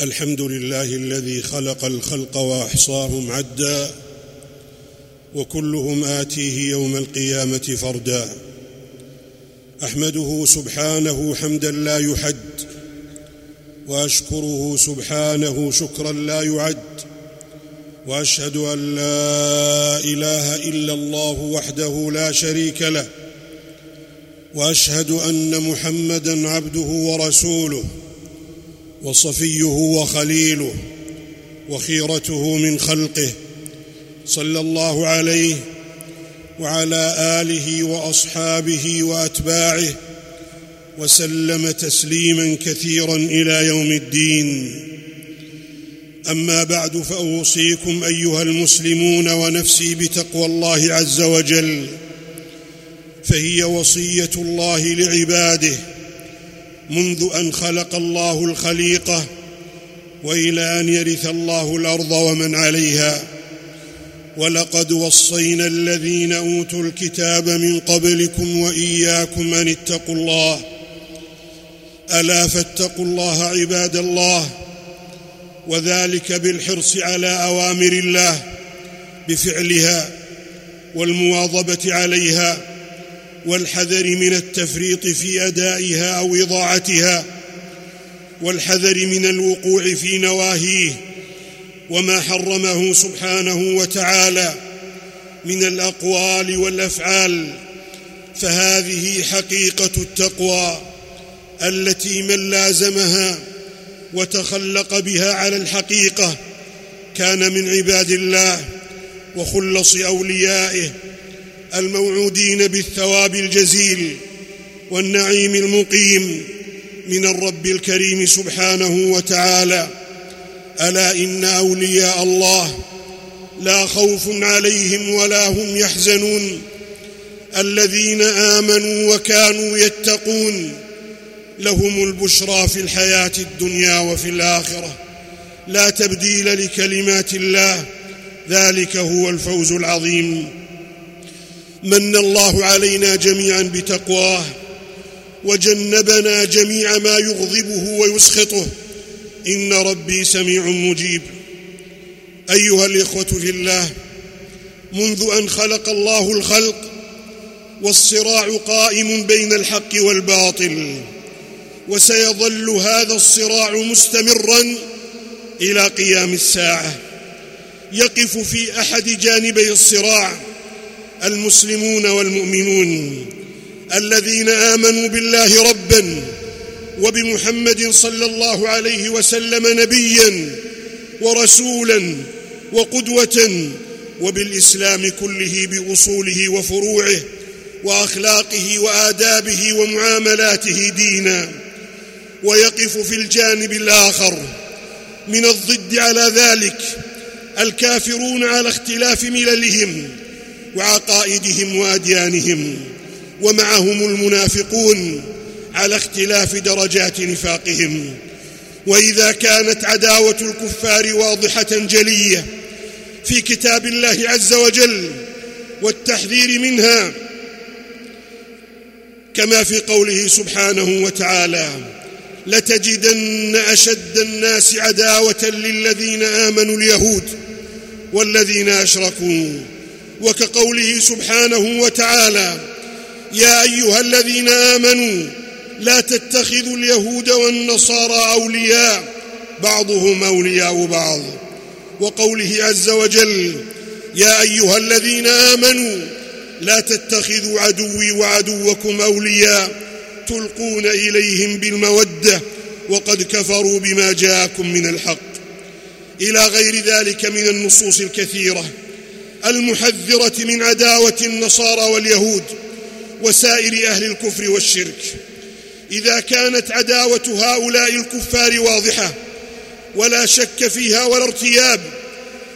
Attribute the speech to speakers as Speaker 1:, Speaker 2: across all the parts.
Speaker 1: الحمد لله الذي خلق الخلق وأحصاهم عدا وكلهم آتيه يوم القيامة فردا. أحمده سبحانه حمدا لا يحد وأشكره سبحانه شكرا لا يعد وأشهد أن لا إله إلا الله وحده لا شريك له وأشهد أن محمدا عبده ورسوله. وصفيه وخليله وخيرته من خلقه صلى الله عليه وعلى آله وأصحابه وأتباعه وسلم تسليما كثيرا إلى يوم الدين. أما بعد فأوصيكم أيها المسلمون ونفسي بتقوى الله عز وجل فهي وصية الله لعباده منذ أن خلق الله الخليقة وإلى أن يرث الله الأرض ومن عليها. ولقد وصينا الذين أوتوا الكتاب من قبلكم وإياكم أن اتقوا الله. ألا فاتقوا الله عباد الله. وذلك بالحرص على أوامر الله بفعلها والمواظبة عليها والحذر من التفريط في أدائها أو إضاعتها والحذر من الوقوع في نواهيه وما حرمه سبحانه وتعالى من الأقوال والأفعال فهذه حقيقة التقوى التي من لازمها وتخلق بها على الحقيقة كان من عباد الله وخلص أوليائه الموعودين بالثواب الجزيل والنعيم المقيم من الرب الكريم سبحانه وتعالى. ألا إن أولياء الله لا خوف عليهم ولا هم يحزنون. الذين آمنوا وكانوا يتقون لهم البشرى في الحياة الدنيا وفي الآخرة. لا تبديل لكلمات الله. ذلك هو الفوز العظيم. من الله علينا جميعا بتقواه وجنبنا جميع ما يغضبه ويسخطه. إن ربي سميع مجيب. أيها الإخوة في الله منذ أن خلق الله الخلق والصراع قائم بين الحق والباطل وسيظل هذا الصراع مستمرا إلى قيام الساعة. يقف في أحد جانبي الصراع المسلمون والمؤمنون الذين آمنوا بالله ربا وبمحمد صلى الله عليه وسلم نبيا ورسولا وقدوة وبالإسلام كله بأصوله وفروعه وأخلاقه وآدابه ومعاملاته دينا ويقف في الجانب الآخر من الضد على ذلك الكافرون على اختلاف مللهم وعقائدهم وأديانهم ومعهم المنافقون على اختلاف درجات نفاقهم. وإذا كانت عداوة الكفار واضحة جلية في كتاب الله عز وجل والتحذير منها كما في قوله سبحانه وتعالى لتجدن أشد الناس عداوة للذين آمنوا اليهود والذين أشركوا وكقوله سبحانه وتعالى يا أيها الذين آمنوا لا تتخذوا اليهود والنصارى أولياء بعضهم أولياء بعض. وقوله عز وجل يا أيها الذين آمنوا لا تتخذوا عدوي وعدوكم أولياء تلقون إليهم بالمودة وقد كفروا بما جاءكم من الحق. إلى غير ذلك من النصوص الكثيرة. المحذرة من عداوة النصارى واليهود وسائر أهل الكفر والشرك. إذا كانت عداوة هؤلاء الكفار واضحة ولا شك فيها ولا ارتياب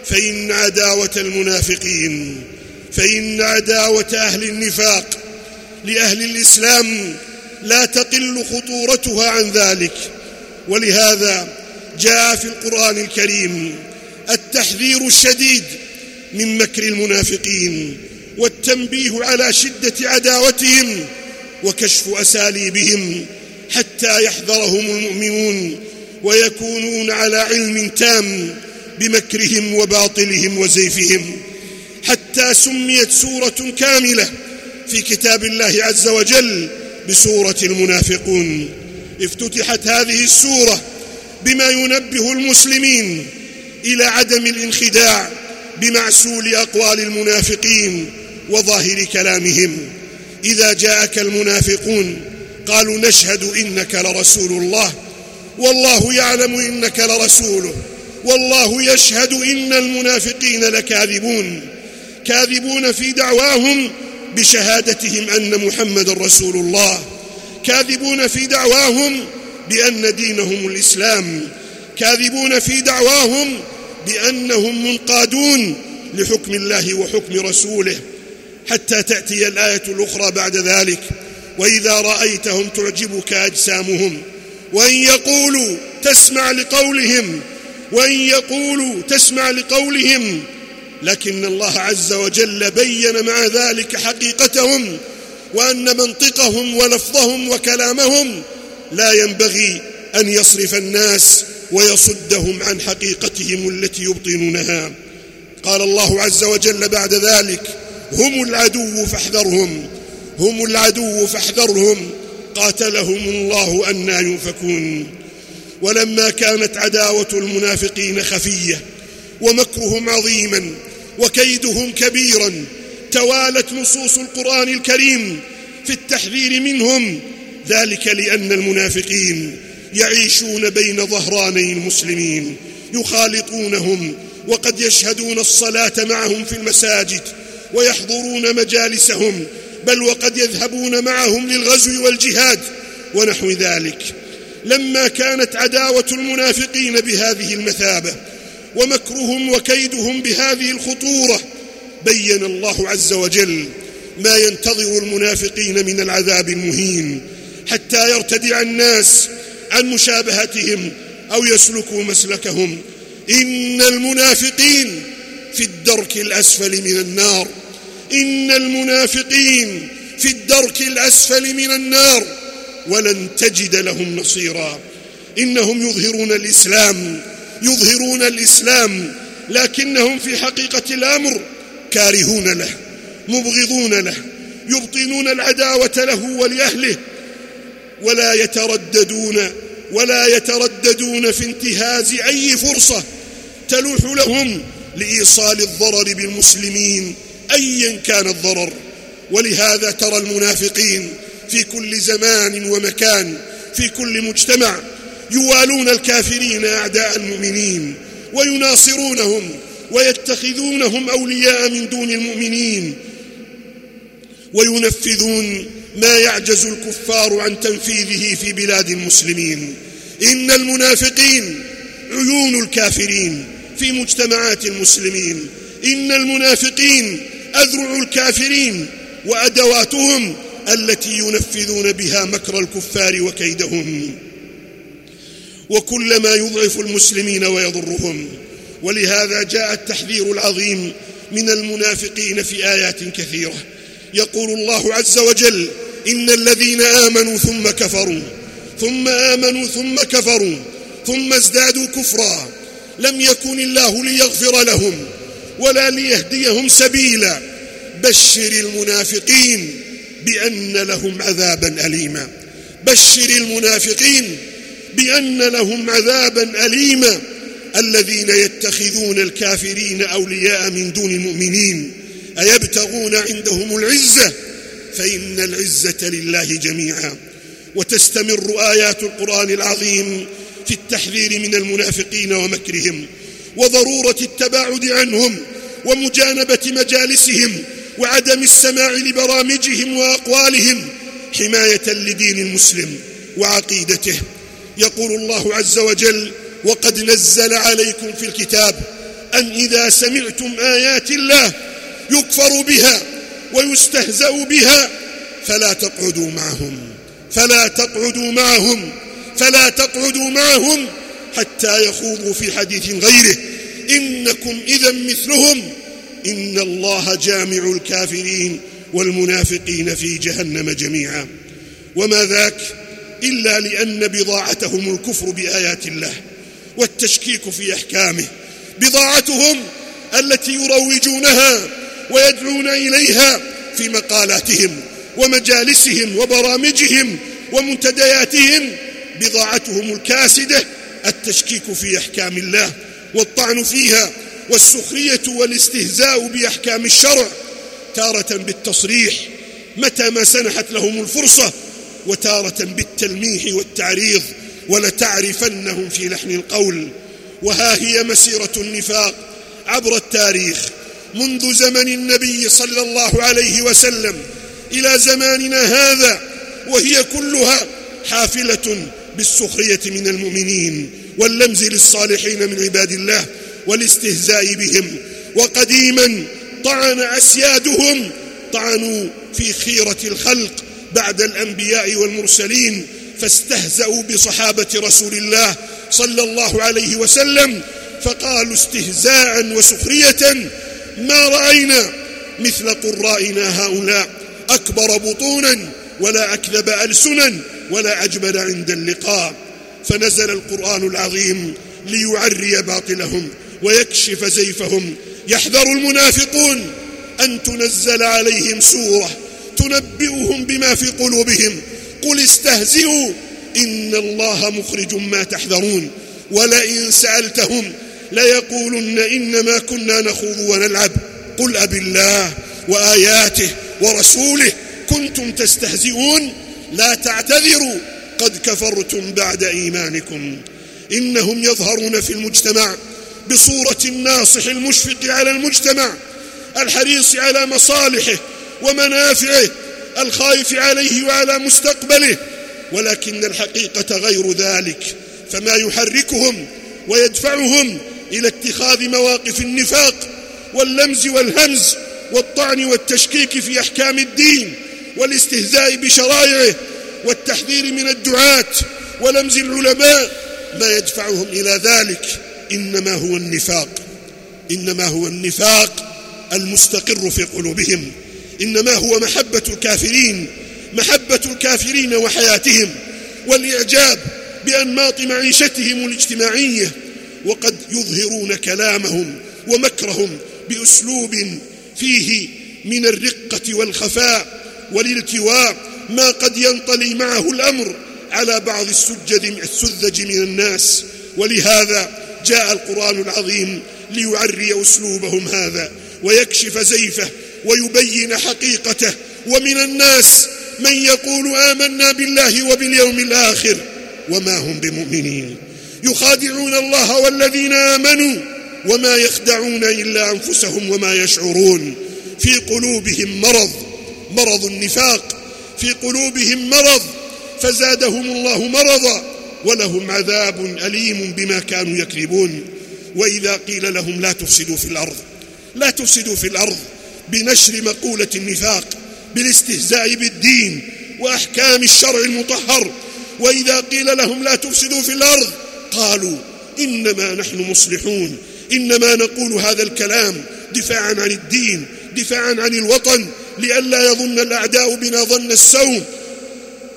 Speaker 1: فإن عداوة المنافقين فإن عداوة أهل النفاق لأهل الإسلام لا تقل خطورتها عن ذلك. ولهذا جاء في القرآن الكريم التحذير الشديد من مكر المنافقين والتنبيه على شدة عداوتهم وكشف أساليبهم حتى يحذرهم المؤمنون ويكونون على علم تام بمكرهم وباطلهم وزيفهم. حتى سميت سورة كاملة في كتاب الله عز وجل بسورة المنافقون. افتتحت هذه السورة بما ينبه المسلمين إلى عدم الانخداع بمعسول اقوال المنافقين وظاهر كلامهم. إذا جاءك المنافقون قالوا نشهد إنك لرسول الله. والله يعلم إنك لرسوله. والله يشهد إن المنافقين لكاذبون. كاذبون في دعواهم بشهادتهم أن محمد رسول الله. كاذبون في دعواهم بأن دينهم الإسلام. كاذبون في دعواهم بأنهم منقادون لحكم الله وحكم رسوله حتى تأتي الآية الأخرى بعد ذلك. وإذا رأيتهم تعجبك أجسامهم وإن يقولوا تسمع لقولهم وإن يقولوا تسمع لقولهم لكن الله عز وجل بين مع ذلك حقيقتهم وأن منطقهم ولفظهم وكلامهم لا ينبغي أن يصرف الناس. ويصدهم عن حقيقتهم التي يبطنونها. قال الله عز وجل بعد ذلك هم العدو فاحذرهم هم العدو فاحذرهم قاتلهم الله أنا ينفكون. ولما كانت عداوة المنافقين خفية ومكرهم عظيما وكيدهم كبيرا توالت نصوص القرآن الكريم في التحذير منهم ذلك لأن المنافقين يعيشون بين ظهراني المسلمين يخالطونهم وقد يشهدون الصلاة معهم في المساجد ويحضرون مجالسهم بل وقد يذهبون معهم للغزو والجهاد ونحو ذلك. لما كانت عداوة المنافقين بهذه المثابة ومكرهم وكيدهم بهذه الخطورة بين الله عز وجل ما ينتظر المنافقين من العذاب المهين حتى يرتدع الناس عن مشابهتهم أو يسلكوا مسلكهم. إن المنافقين في الدرك الأسفل من النار. إن المنافقين في الدرك الأسفل من النار. ولن تجد لهم نصيرا. إنهم يظهرون الإسلام يظهرون الإسلام لكنهم في حقيقة الأمر كارهون له مبغضون له يبطنون العداوة له ولأهله. ولا يترددون ولا يترددون في انتهاز أي فرصة تلوح لهم لإيصال الضرر بالمسلمين أيا كان الضرر. ولهذا ترى المنافقين في كل زمان ومكان في كل مجتمع يوالون الكافرين أعداء المؤمنين ويناصرونهم ويتخذونهم أولياء من دون المؤمنين وينفذون ما يعجز الكفار عن تنفيذه في بلاد المسلمين. إن المنافقين عيون الكافرين في مجتمعات المسلمين. إن المنافقين أذرع الكافرين وأدواتهم التي ينفذون بها مكر الكفار وكيدهم. وكلما يضعف المسلمين ويضرهم. ولهذا جاء التحذير العظيم من المنافقين في آيات كثيرة. يقول الله عز وجل إن الذين آمنوا ثم كفروا ثم آمنوا ثم كفروا ثم ازدادوا كفرا لم يكن الله ليغفر لهم ولا ليهديهم سبيلا. بشر المنافقين بأن لهم عذابا أليما. بشر المنافقين بأن لهم عذابا أليما. الذين يتخذون الكافرين أولياء من دون المؤمنين أيبتغون عندهم العزة؟ فإن العزة لله جميعا. وتستمر آيات القرآن العظيم في التحذير من المنافقين ومكرهم وضرورة التباعد عنهم ومجانبة مجالسهم وعدم السماع لبرامجهم وأقوالهم حماية لدين المسلم وعقيدته. يقول الله عز وجل وقد نزل عليكم في الكتاب أن إذا سمعتم آيات الله يكفر بها ويستهزأ بها فلا تقعدوا معهم فلا تقعدوا معهم فلا تقعدوا معهم حتى يخوضوا في حديث غيره. إنكم إذا مثلهم إن الله جامع الكافرين والمنافقين في جهنم جميعا. وما ذاك إلا لأن بضاعتهم الكفر بآيات الله والتشكيك في أحكامه. بضاعتهم التي يروجونها ويدعون إليها في مقالاتهم ومجالسهم وبرامجهم ومنتدياتهم. بضاعتهم الكاسدة التشكيك في أحكام الله والطعن فيها والسخرية والاستهزاء بأحكام الشرع. تارة بالتصريح متى ما سنحت لهم الفرصة وتارة بالتلميح والتعريض ولتعرفنهم في لحن القول. وها هي مسيرة النفاق عبر التاريخ منذ زمن النبي صلى الله عليه وسلم إلى زماننا هذا وهي كلها حافلة بالسخرية من المؤمنين واللمز للصالحين من عباد الله والاستهزاء بهم. وقديما طعن أسيادهم طعنوا في خيرة الخلق بعد الأنبياء والمرسلين فاستهزأوا بصحابة رسول الله صلى الله عليه وسلم فقالوا استهزاء وسخرية ما رأينا مثل قرائنا هؤلاء. أكبر بطونا ولا أكذب ألسنا ولا أجمل عند اللقاء. فنزل القرآن العظيم ليعري باطلهم ويكشف زيفهم. يحذر المنافقون أن تنزل عليهم سورة تنبئهم بما في قلوبهم. قل استهزئوا إن الله مخرج ما تحذرون. ولئن سألتهم ليقولن إنما كنا نخوض ونلعب. قل أب الله وآياته ورسوله كنتم تستهزئون. لا تعتذروا. قد كفرتم بعد إيمانكم. إنهم يظهرون في المجتمع بصورة الناصح المشفق على المجتمع الحريص على مصالحه ومنافعه الخائف عليه وعلى مستقبله. ولكن الحقيقة غير ذلك فما يحركهم ويدفعهم إلى اتخاذ مواقف النفاق واللمز والهمز والطعن والتشكيك في أحكام الدين والاستهزاء بشرائعه والتحذير من الدعاة ولمز العلماء ما يدفعهم إلى ذلك. إنما هو النفاق. إنما هو النفاق المستقر في قلوبهم. إنما هو محبة الكافرين محبة الكافرين وحياتهم والإعجاب بأنماط معيشتهم الاجتماعية وقد يظهرون كلامهم ومكرهم بأسلوب فيه من الرقة والخفاء والالتواء ما قد ينطلي معه الأمر على بعض السذج من الناس. ولهذا جاء القرآن العظيم ليعري أسلوبهم هذا ويكشف زيفه ويبين حقيقته. ومن الناس من يقول آمنا بالله وباليوم الآخر وما هم بمؤمنين. يخادعون الله والذين آمنوا وما يخدعون إلا أنفسهم وما يشعرون. في قلوبهم مرض مرض النفاق. في قلوبهم مرض فزادهم الله مرضا ولهم عذاب أليم بما كانوا يكذبون. وإذا قيل لهم لا تفسدوا في الأرض لا تفسدوا في الأرض بنشر مقولة النفاق بالاستهزاء بالدين وأحكام الشرع المطهر. وإذا قيل لهم لا تفسدوا في الأرض قالوا إنما نحن مصلحون إنما نقول هذا الكلام دفاعا عن الدين دفاعا عن الوطن لئلا يظن الأعداء بنا ظن السوء.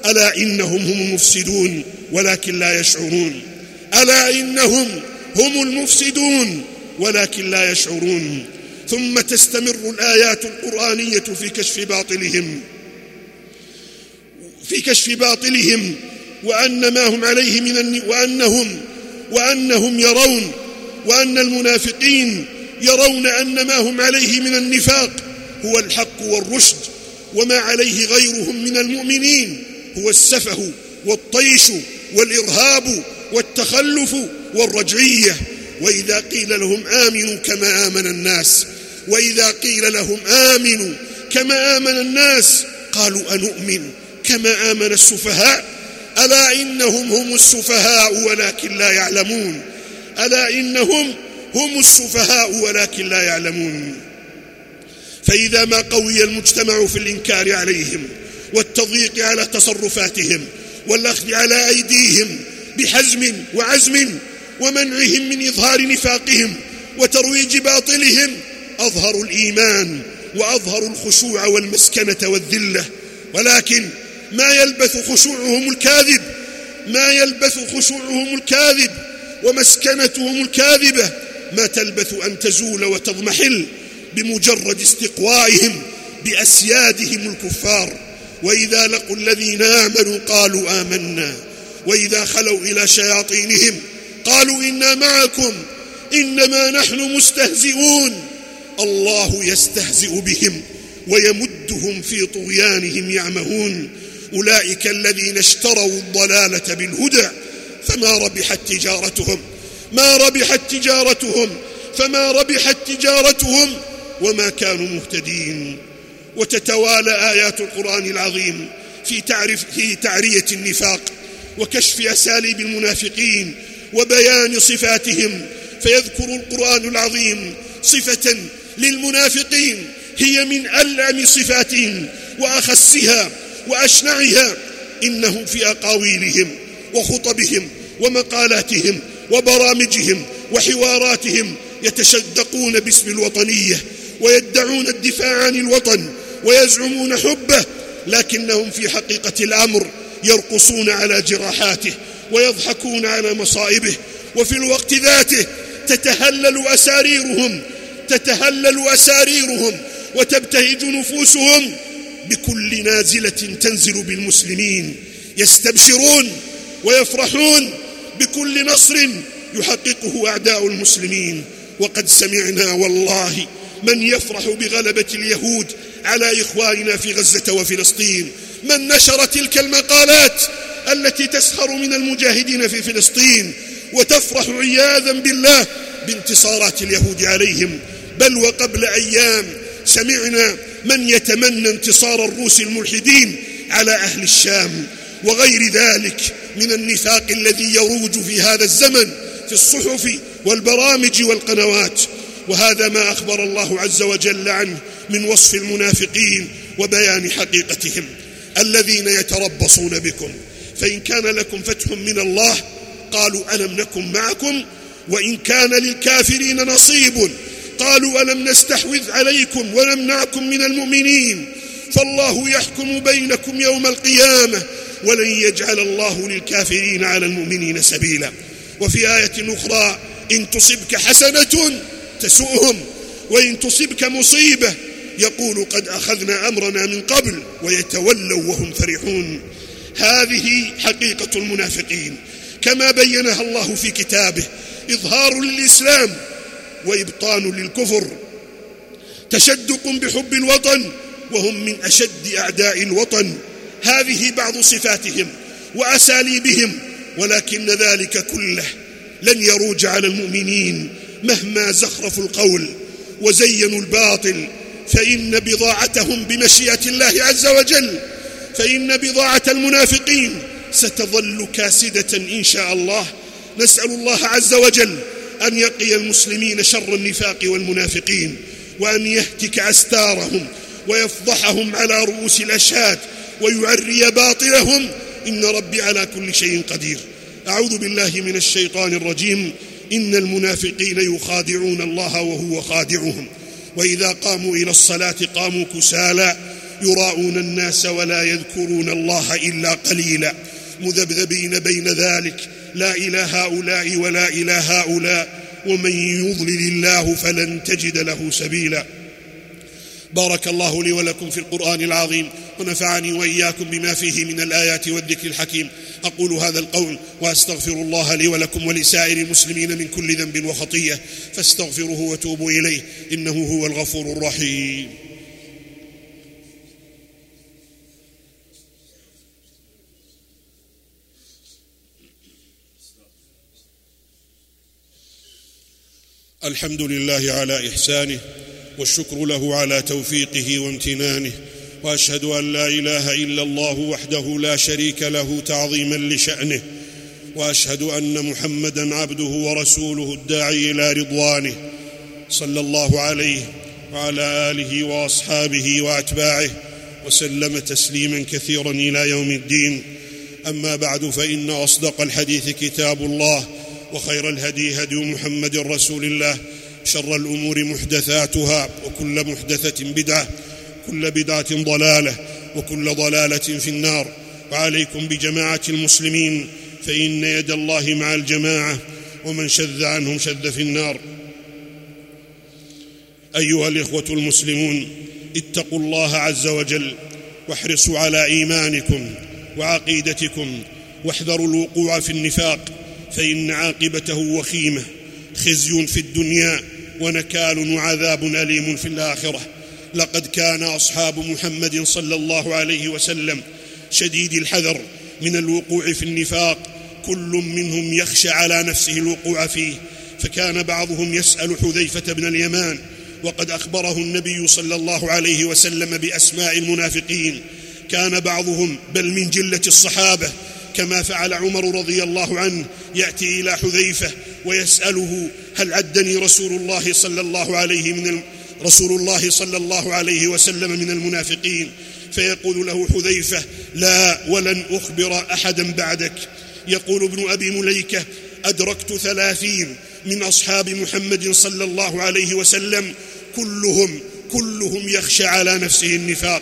Speaker 1: ألا إنهم هم المفسدون ولكن لا يشعرون. ألا إنهم هم المفسدون ولكن لا يشعرون. ثم تستمر الآيات القرآنية في كشف باطلهم في كشف باطلهم وأن ما هم عليه من. وأنهم وأنهم يرون وأن المنافقين يرون أن ما هم عليه من النفاق هو الحق والرشد وما عليه غيرهم من المؤمنين هو السفه والطيش والإرهاب والتخلف والرجعية وإذا قيل لهم آمنوا كما آمن الناس وإذا قيل لهم آمنوا كما آمن الناس قالوا أنؤمن كما آمن السفهاء ألا إنهم هم السفهاء ولكن لا يعلمون؟ ألا إنهم هم السفهاء ولكن لا يعلمون؟ فإذا ما قوي المجتمع في الإنكار عليهم والتضييق على تصرفاتهم والأخذ على أيديهم بحزم وعزم ومنعهم من إظهار نفاقهم وترويج باطلهم أظهروا الإيمان وأظهروا الخشوع والمسكنة والذلة. ولكن ما يلبث خشوعهم الكاذب ما يلبث خشوعهم الكاذب ومسكنتهم الكاذبة ما تلبث أن تزول وتضمحل بمجرد استقوائهم بأسيادهم الكفار. وإذا لقوا الذين آمنوا قالوا آمنا وإذا خلوا إلى شياطينهم قالوا إنا معكم إنما نحن مستهزئون. الله يستهزئ بهم ويمدهم في طغيانهم يعمهون. أولئك الذين اشتروا الضلالة بالهدى فما ربحت تجارتهم ما ربحت تجارتهم فما ربحت تجارتهم وما كانوا مهتدين. وتتوالى آيات القرآن العظيم في, تعرف في تعرية النفاق وكشف أساليب المنافقين وبيان صفاتهم فيذكر القرآن العظيم صفة للمنافقين هي من ألعم صفاتهم وأخسها وأشنعها إنهم في أقاويلهم وخطبهم ومقالاتهم وبرامجهم وحواراتهم يتشدقون باسم الوطنية ويدعون الدفاع عن الوطن ويزعمون حبه لكنهم في حقيقة الأمر يرقصون على جراحاته ويضحكون على مصائبه وفي الوقت ذاته تتهلل أساريرهم تتهلل أساريرهم وتبتهج نفوسهم بكل نازلة تنزل بالمسلمين. يستبشرون ويفرحون بكل نصر يحققه أعداء المسلمين. وقد سمعنا والله من يفرح بغلبة اليهود على إخواننا في غزة وفلسطين. من نشر تلك المقالات التي تسخر من المجاهدين في فلسطين. وتفرح عياذا بالله بانتصارات اليهود عليهم. بل وقبل أيام سمعنا من يتمنى انتصار الروس الملحدين على أهل الشام وغير ذلك من النفاق الذي يروج في هذا الزمن في الصحف والبرامج والقنوات. وهذا ما أخبر الله عز وجل عنه من وصف المنافقين وبيان حقيقتهم الذين يتربصون بكم. فإن كان لكم فتح من الله قالوا ألم نكن معكم وإن كان للكافرين نصيب. قالوا ألم نستحوذ عليكم ونمنعكم من المؤمنين فالله يحكم بينكم يوم القيامة ولن يجعل الله للكافرين على المؤمنين سبيلا وفي آية أخرى إن تصبك حسنة تسؤهم وإن تصبك مصيبة يقول قد أخذنا أمرنا من قبل ويتولوا وهم فرحون هذه حقيقة المنافقين كما بينها الله في كتابه إظهار للإسلام وإبطان للكفر. تشدق بحب الوطن وهم من أشد أعداء الوطن. هذه بعض صفاتهم وأساليبهم ولكن ذلك كله لن يروج على المؤمنين مهما زخرفوا القول وزينوا الباطل. فإن بضاعتهم بمشيئة الله عز وجل فإن بضاعة المنافقين ستظل كاسدة إن شاء الله. نسأل الله عز وجل أن يقي المسلمين شر النفاق والمنافقين وأن يهتك أستارهم ويفضحهم على رؤوس الأشهاد ويعري باطلهم. إن ربي على كل شيء قدير. أعوذ بالله من الشيطان الرجيم. إن المنافقين يخادعون الله وهو خادعهم. وإذا قاموا إلى الصلاة قاموا كسالى يراءون الناس ولا يذكرون الله إلا قليلا. مذبذبين بين ذلك. لا إلى هؤلاء ولا إلى هؤلاء. ومن يضلل الله فلن تجد له سبيلا. بارك الله لي ولكم في القرآن العظيم ونفعني وإياكم بما فيه من الآيات والذكر الحكيم. أقول هذا القول وأستغفر الله لي ولكم ولسائر المسلمين من كل ذنب وخطية فاستغفروه وتوبوا إليه إنه هو الغفور الرحيم. الحمد لله على إحسانه والشكر له على توفيقه وامتنانه وأشهد أن لا إله إلا الله وحده لا شريك له تعظيما لشأنه وأشهد أن محمدا عبده ورسوله الداعي إلى رضوانه صلى الله عليه وعلى آله وأصحابه وأتباعه وسلم تسليما كثيرا إلى يوم الدين. أما بعد فإن أصدق الحديث كتاب الله وخير الهدي هدي محمد رسول الله شر الأمور محدثاتها وكل محدثة بدعة كل بدعة ضلالة وكل ضلالة في النار. وعليكم بجماعة المسلمين فإن يد الله مع الجماعة ومن شذ عنهم شذ في النار. أيها الإخوة المسلمون اتقوا الله عز وجل واحرصوا على إيمانكم وعقيدتكم واحذروا الوقوع في النفاق فإن عاقبته وخيمة خزي في الدنيا ونكال وعذاب أليم في الآخرة. لقد كان أصحاب محمد صلى الله عليه وسلم شديد الحذر من الوقوع في النفاق. كل منهم يخشى على نفسه الوقوع فيه. فكان بعضهم يسأل حذيفة بن اليمان وقد أخبره النبي صلى الله عليه وسلم بأسماء المنافقين. كان بعضهم بل من جلة الصحابة كما فعل عمر رضي الله عنه يأتي إلى حذيفة ويسأله هل عدني رسول الله صلى الله عليه من رسول الله صلى الله عليه وسلم من المنافقين؟ فيقول له حذيفة لا ولن أخبر أحدا بعدك. يقول ابن أبي مليكة أدركت ثلاثين من أصحاب محمد صلى الله عليه وسلم كلهم كلهم يخشى على نفسه النفاق.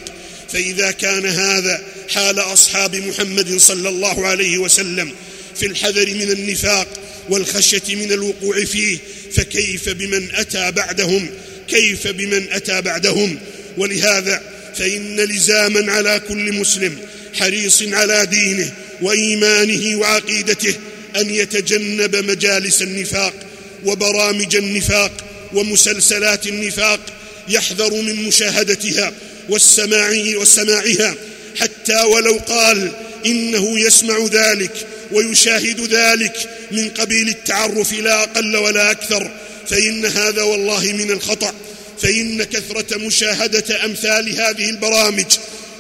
Speaker 1: فإذا كان هذا حال أصحاب محمد صلى الله عليه وسلم في الحذر من النفاق والخشية من الوقوع فيه فكيف بمن أتى بعدهم؟ كيف بمن أتى بعدهم؟ ولهذا فإن لزاما على كل مسلم حريص على دينه وإيمانه وعقيدته أن يتجنب مجالس النفاق وبرامج النفاق ومسلسلات النفاق يحذر من مشاهدتها والسماع والسماعها حتى ولو قال إنه يسمع ذلك ويشاهد ذلك من قبيل التعرف لا أقل ولا أكثر فإن هذا والله من الخطأ فإن كثرة مشاهدة أمثال هذه البرامج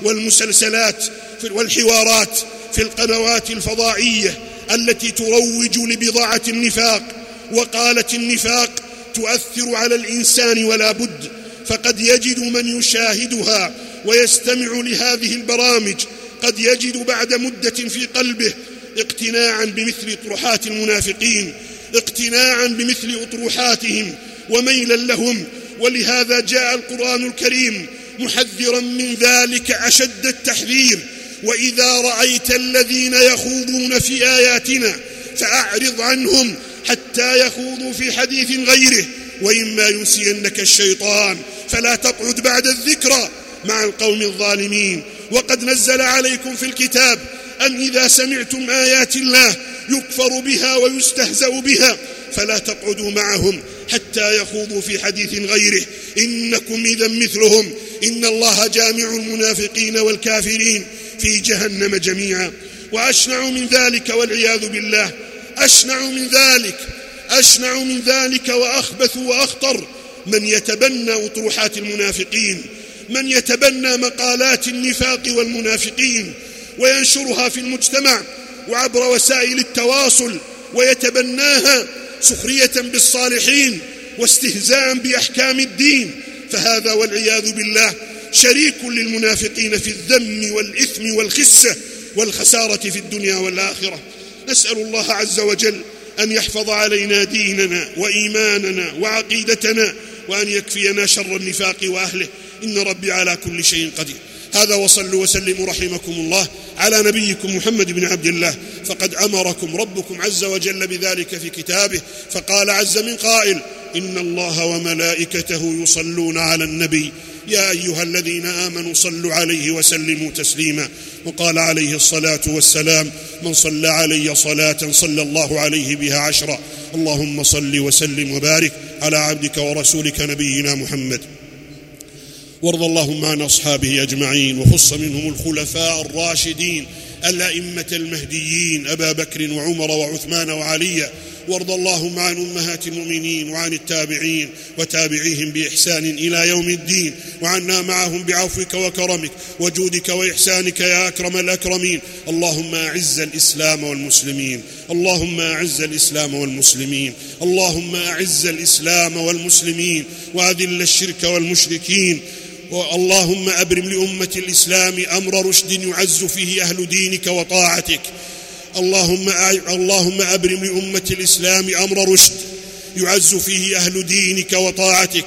Speaker 1: والمسلسلات والحوارات في القنوات الفضائية التي تروج لبضاعة النفاق وقالة النفاق تؤثر على الإنسان ولا بد فقد يجد من يشاهدها ويستمع لهذه البرامج. قد يجد بعد مدة في قلبه اقتناعا بمثل اطروحات المنافقين اقتناعا بمثل أطروحاتهم وميلا لهم. ولهذا جاء القرآن الكريم محذرا من ذلك أشد التحذير. وإذا رأيت الذين يخوضون في آياتنا فأعرض عنهم حتى يخوضوا في حديث غيره. وإما ينسينك الشيطان فلا تقعد بعد الذكرى. مع القوم الظالمين. وقد نزل عليكم في الكتاب أن إذا سمعتم آيات الله يكفر بها ويستهزأ بها فلا تقعدوا معهم حتى يخوضوا في حديث غيره. إنكم إذا مثلهم. إن الله جامع المنافقين والكافرين في جهنم جميعا. وأشنع من ذلك والعياذ بالله. أشنع من ذلك. أشنع من ذلك وأخبث وأخطر من يتبنى أطروحات المنافقين. من يتبنى مقالات النفاق والمنافقين وينشرها في المجتمع وعبر وسائل التواصل ويتبناها سخرية بالصالحين واستهزاء بأحكام الدين فهذا والعياذ بالله شريك للمنافقين في الذم والإثم والخسة والخسارة في الدنيا والآخرة. نسأل الله عز وجل أن يحفظ علينا ديننا وإيماننا وعقيدتنا وأن يكفينا شر النفاق وأهله. إن ربي على كل شيء قدير. هذا وصلوا وسلموا رحمكم الله على نبيكم محمد بن عبد الله. فقد أمركم ربكم عز وجل بذلك في كتابه. فقال عز من قائل إن الله وملائكته يصلون على النبي. يا أيها الذين آمنوا صلوا عليه وسلموا تسليما. وقال عليه الصلاة والسلام من صلى علي صلاة صلى الله عليه بها عشرا. اللهم صل وسلم وبارك على عبدك ورسولك نبينا محمد. وارض اللهم عن أصحابه أجمعين وخص منهم الخلفاء الراشدين الأئمة المهديين أبا بكر وعمر وعثمان وعليا وارض اللهم عن أمهات المؤمنين وعن التابعين وتابعيهم بإحسان إلى يوم الدين وعنا معهم بعفوك وكرمك وجودك وإحسانك يا أكرم الأكرمين. اللهم أعز الإسلام والمسلمين اللهم أعز الإسلام والمسلمين اللهم أعز الإسلام والمسلمين وأذل الشرك والمشركين اللهم ابرم لامه الاسلام أمر رشد يعز فيه أهل دينك وطاعتك. اللهم اللهم ابرم لامه الاسلام أمر رشد يعز فيه أهل دينك وطاعتك.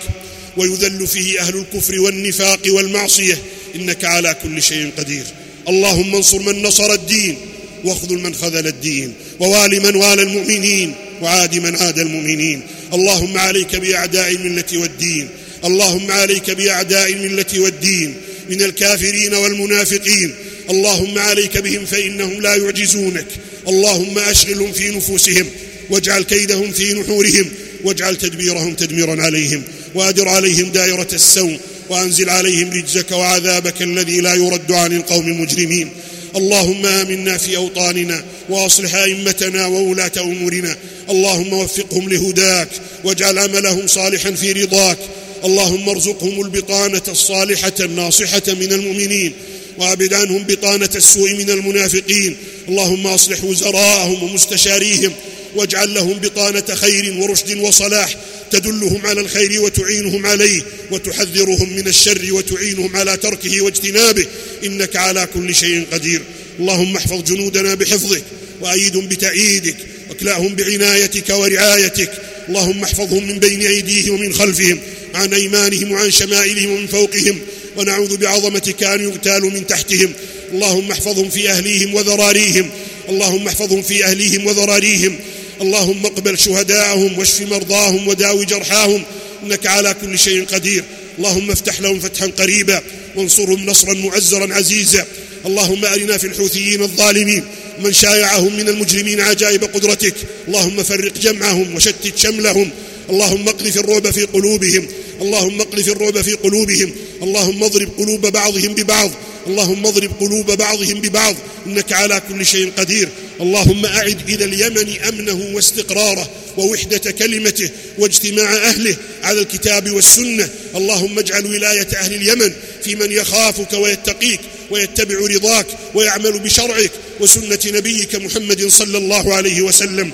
Speaker 1: ويذل فيه أهل الكفر والنفاق والمعصيه. انك على كل شيء قدير. اللهم انصر من نصر الدين واخذل من خذل الدين ووال من والى المؤمنين وعاد من عاد المؤمنين. اللهم عليك باعداء المله والدين. اللهم عليك باعداء المله والدين من الكافرين والمنافقين. اللهم عليك بهم فإنهم لا يعجزونك. اللهم أشغلهم في نفوسهم واجعل كيدهم في نحورهم واجعل تدبيرهم تدميرا عليهم وأدر عليهم دائرة السوء وأنزل عليهم رجزك وعذابك الذي لا يرد عن القوم المجرمين. اللهم آمنا في أوطاننا وأصلح أئمتنا وولاة أمورنا. اللهم وفقهم لهداك واجعل عملهم صالحا في رضاك. اللهم ارزقهم البطانة الصالحة الناصحة من المؤمنين وابد عنهم بطانة السوء من المنافقين. اللهم أصلح وزراءهم ومستشاريهم واجعل لهم بطانة خير ورشد وصلاح. تدلهم على الخير وتعينهم عليه وتحذرهم من الشر وتعينهم على تركه واجتنابه. إنك على كل شيء قدير. اللهم احفظ جنودنا بحفظك وأيدهم بتأييدك واكلاهم بعنايتك ورعايتك. اللهم احفظهم من بين أيديهم ومن خلفهم عن أيمانهم وعن شمائلهم ومن فوقهم ونعوذ بعظمتك أن يغتالوا من تحتهم. اللهم احفظهم في أهليهم وذراريهم اللهم احفظهم في أهليهم وذراريهم. اللهم اقبل شهداءهم واشف مرضاهم وداوي جرحاهم إنك على كل شيء قدير. اللهم افتح لهم فتحا قريبا وانصرهم نصرا معزرا عزيزا. اللهم أرنا في الحوثيين الظالمين. من شايعهم من المجرمين عجائب قدرتك. اللهم فرق جمعهم وشتت شملهم. اللهم اقذف الرعب في قلوبهم. اللهم اقذف الرعب في قلوبهم. اللهم اضرب قلوب بعضهم ببعض. اللهم اضرب قلوب بعضهم ببعض إنك على كل شيء قدير. اللهم أعد إلى اليمن أمنه واستقراره ووحدة كلمته واجتماع أهله على الكتاب والسنة. اللهم اجعل ولاية أهل اليمن في من يخافك ويتقيك ويتبع رضاك ويعمل بشرعك وسنة نبيك محمد صلى الله عليه وسلم.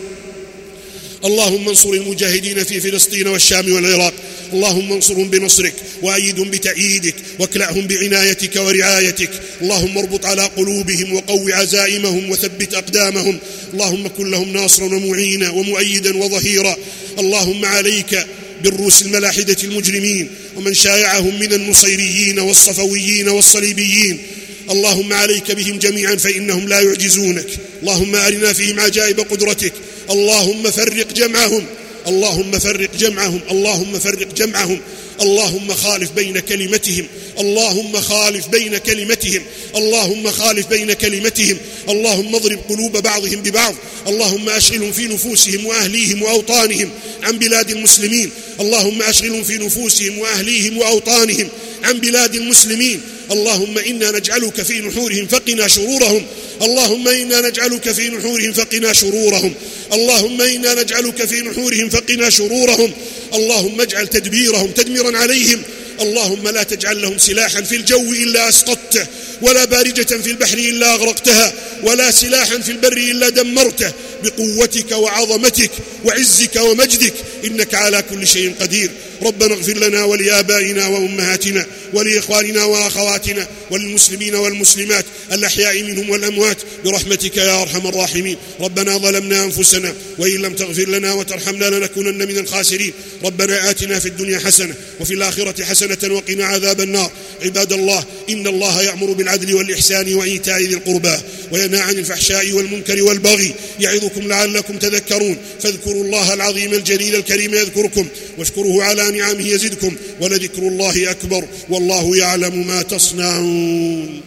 Speaker 1: اللهم انصر المجاهدين في فلسطين والشام والعراق. اللهم انصرهم بنصرك وايدهم بتأييدك واكلعهم بعنايتك ورعايتك. اللهم اربط على قلوبهم وقو عزائمهم وثبت أقدامهم. اللهم كن لهم ناصرا ومعينا ومؤيدا وظهيرا. اللهم عليك بالروس الملاحدة المجرمين ومن شايعهم من النصيريين والصفويين والصليبيين. اللهم عليك بهم جميعا فإنهم لا يعجزونك. اللهم أرنا فيهم عجائب قدرتك. اللهم فرق جمعهم. اللهم فرق جمعهم. اللهم فرق جمعهم. اللهم خالف بين كلمتهم. اللهم خالف بين كلمتهم. اللهم خالف بين كلمتهم. اللهم اضرب قلوب بعضهم ببعض. اللهم أشغلهم في نفوسهم وأهليهم وأوطانهم. عن بلاد المسلمين. اللهم أشغلهم في نفوسهم وأهليهم وأوطانهم. عن بلاد المسلمين. اللهم إنا نجعلك في نحورهم فقنا شرورهم. اللهم إنا نجعلك في نحورهم فقنا شرورهم. اللهم إنا نجعلك في نحورهم فقنا شرورهم. اللهم اجعل تدبيرهم تدميرا عليهم. اللهم لا تجعل لهم سلاحا في الجو إلا أسقطته ولا بارجة في البحر إلا أغرقتها ولا سلاحا في البر إلا دمرته بقوتك وعظمتك وعزك ومجدك إنك على كل شيء قدير. ربنا اغفر لنا ولآبائنا وأمهاتنا ولإخواننا وأخواتنا وللمسلمين والمسلمات الأحياء منهم والأموات برحمتك يا أرحم الراحمين. ربنا ظلمنا أنفسنا وإن لم تغفر لنا وترحمنا لنكونن من الخاسرين. ربنا آتنا في الدنيا حسنة وفي الآخرة حسنة وقنا عذاب النار. عباد الله إن الله يأمر بالعدل والإحسان وإيتاء ذي القربى وينهى عن الفحشاء والمنكر والبغي يعظكم لعلكم تذكرون فاذكروا الله العظيم الجليل الكريم يذكركم واشكروه على نعمه يزدكم ولذكر الله أكبر والله يعلم ما تصنعون.